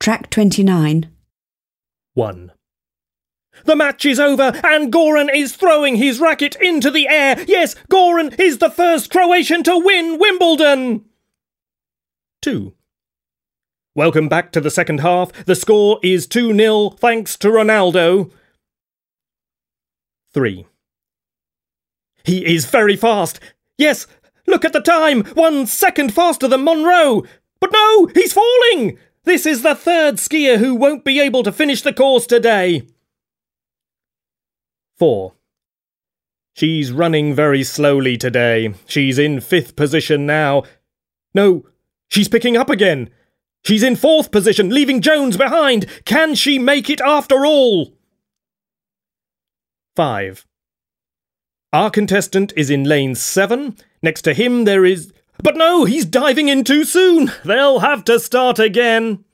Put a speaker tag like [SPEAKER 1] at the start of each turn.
[SPEAKER 1] Track 29.
[SPEAKER 2] 1. The match is over and Goran is throwing his racket into the air. Yes, Goran is the first Croatian to win Wimbledon. 2. Welcome back to the second half. The score is 2 0 thanks to Ronaldo. 3. He is very fast. Yes, look at the time. One second faster than Monroe. But no, he's falling. This is the third skier who won't be able to finish the course today. 4. She's running very slowly today. She's in fifth position now. No, she's picking up again. She's in fourth position, leaving Jones behind. Can she make it after all? 5. Our contestant is in lane 7. Next to him there is. But no, he's diving in too soon. They'll have to start again.